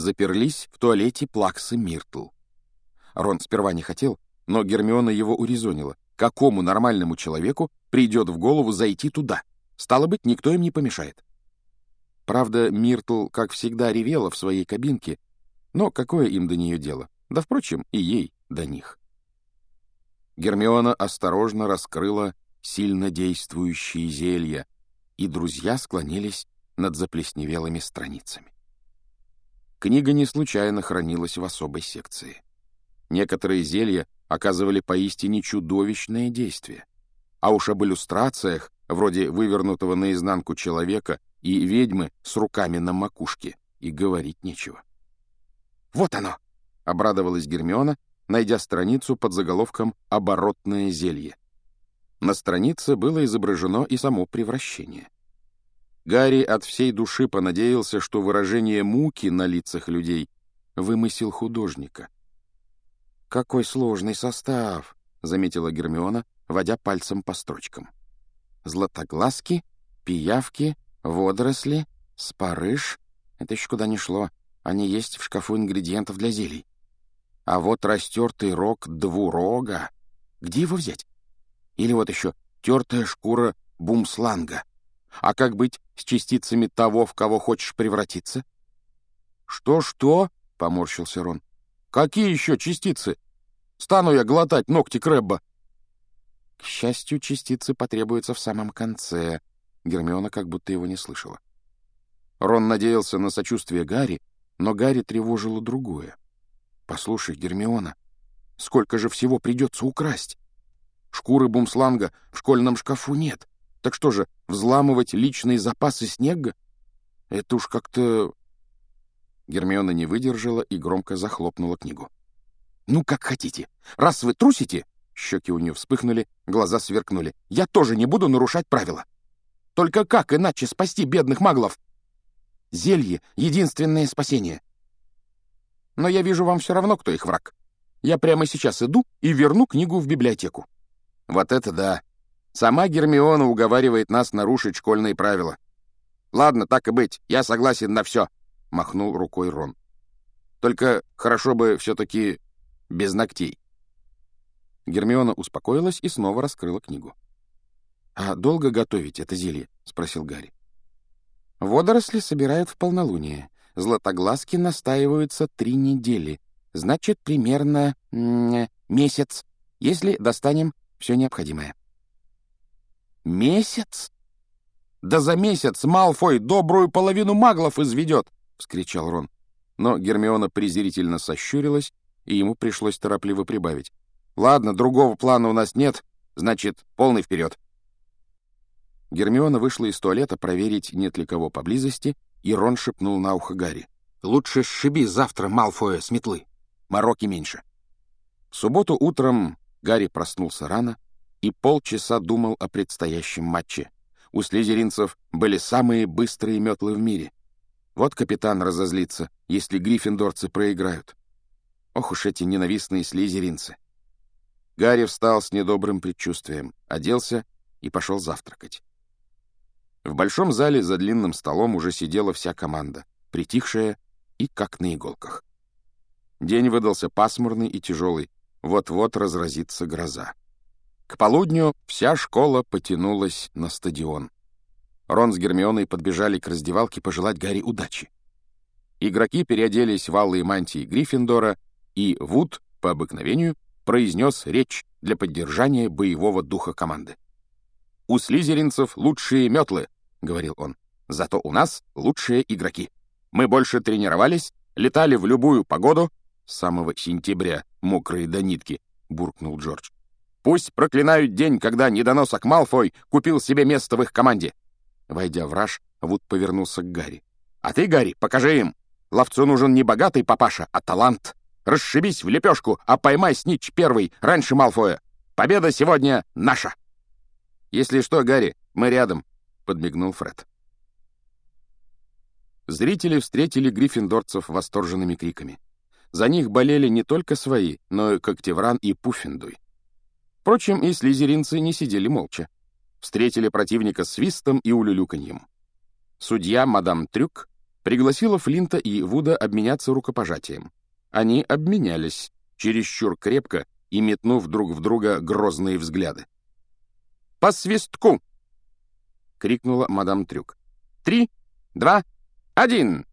заперлись в туалете Плаксы Миртл. Рон сперва не хотел, но Гермиона его урезонила. Какому нормальному человеку придет в голову зайти туда? Стало быть, никто им не помешает. Правда, Миртл, как всегда, ревела в своей кабинке, но какое им до нее дело? Да, впрочем, и ей до них. Гермиона осторожно раскрыла сильно действующие зелья, и друзья склонились над заплесневелыми страницами. Книга не случайно хранилась в особой секции. Некоторые зелья оказывали поистине чудовищное действие. А уж об иллюстрациях, вроде вывернутого наизнанку человека и ведьмы с руками на макушке, и говорить нечего. «Вот оно!» — обрадовалась Гермиона, найдя страницу под заголовком «Оборотное зелье». На странице было изображено и само превращение. Гарри от всей души понадеялся, что выражение муки на лицах людей вымысел художника. «Какой сложный состав!» — заметила Гермиона, водя пальцем по строчкам. «Златоглазки, пиявки, водоросли, спарыш — это еще куда ни шло. Они есть в шкафу ингредиентов для зелий. А вот растертый рог двурога. Где его взять? Или вот еще тертая шкура бумсланга. А как быть с частицами того, в кого хочешь превратиться? «Что-что?» — поморщился Рон. «Какие еще частицы? Стану я глотать ногти Крэбба!» К счастью, частицы потребуются в самом конце. Гермиона как будто его не слышала. Рон надеялся на сочувствие Гарри, но Гарри тревожило другое. «Послушай, Гермиона, сколько же всего придется украсть? Шкуры бумсланга в школьном шкафу нет. Так что же, взламывать личные запасы снега? Это уж как-то...» Гермиона не выдержала и громко захлопнула книгу. «Ну, как хотите. Раз вы трусите...» Щеки у нее вспыхнули, глаза сверкнули. «Я тоже не буду нарушать правила. Только как иначе спасти бедных маглов? Зелье — единственное спасение. Но я вижу вам все равно, кто их враг. Я прямо сейчас иду и верну книгу в библиотеку». «Вот это да!» Сама Гермиона уговаривает нас нарушить школьные правила. «Ладно, так и быть, я согласен на все», — махнул рукой Рон. «Только хорошо бы все-таки без ногтей». Гермиона успокоилась и снова раскрыла книгу. «А долго готовить это зелье?» — спросил Гарри. «Водоросли собирают в полнолуние. Златоглазки настаиваются три недели. Значит, примерно месяц, если достанем все необходимое». «Месяц? Да за месяц Малфой добрую половину маглов изведет!» — вскричал Рон. Но Гермиона презрительно сощурилась, и ему пришлось торопливо прибавить. «Ладно, другого плана у нас нет, значит, полный вперед!» Гермиона вышла из туалета проверить, нет ли кого поблизости, и Рон шепнул на ухо Гарри. «Лучше сшиби завтра Малфоя с метлы. Мороки меньше». В субботу утром Гарри проснулся рано, и полчаса думал о предстоящем матче. У слизеринцев были самые быстрые метлы в мире. Вот капитан разозлится, если гриффиндорцы проиграют. Ох уж эти ненавистные слизеринцы. Гарри встал с недобрым предчувствием, оделся и пошел завтракать. В большом зале за длинным столом уже сидела вся команда, притихшая и как на иголках. День выдался пасмурный и тяжелый, вот-вот разразится гроза. К полудню вся школа потянулась на стадион. Рон с Гермионой подбежали к раздевалке пожелать Гарри удачи. Игроки переоделись в алые мантии Гриффиндора, и Вуд, по обыкновению, произнес речь для поддержания боевого духа команды. «У слизеринцев лучшие метлы», — говорил он, — «зато у нас лучшие игроки. Мы больше тренировались, летали в любую погоду». «С самого сентября, мокрые до нитки», — буркнул Джордж. Пусть проклинают день, когда недоносок Малфой купил себе место в их команде. Войдя в раж, Вуд повернулся к Гарри. «А ты, Гарри, покажи им. Ловцу нужен не богатый папаша, а талант. Расшибись в лепешку, а поймай снич первый, раньше Малфоя. Победа сегодня наша!» «Если что, Гарри, мы рядом», — подмигнул Фред. Зрители встретили гриффиндорцев восторженными криками. За них болели не только свои, но и Когтевран и Пуффендуй. Впрочем, и слизеринцы не сидели молча. Встретили противника свистом и улюлюканьем. Судья, мадам Трюк, Пригласила Флинта и Вуда обменяться рукопожатием. Они обменялись, чересчур крепко и метнув друг в друга грозные взгляды. «По свистку!» — крикнула мадам Трюк. «Три, два, один!»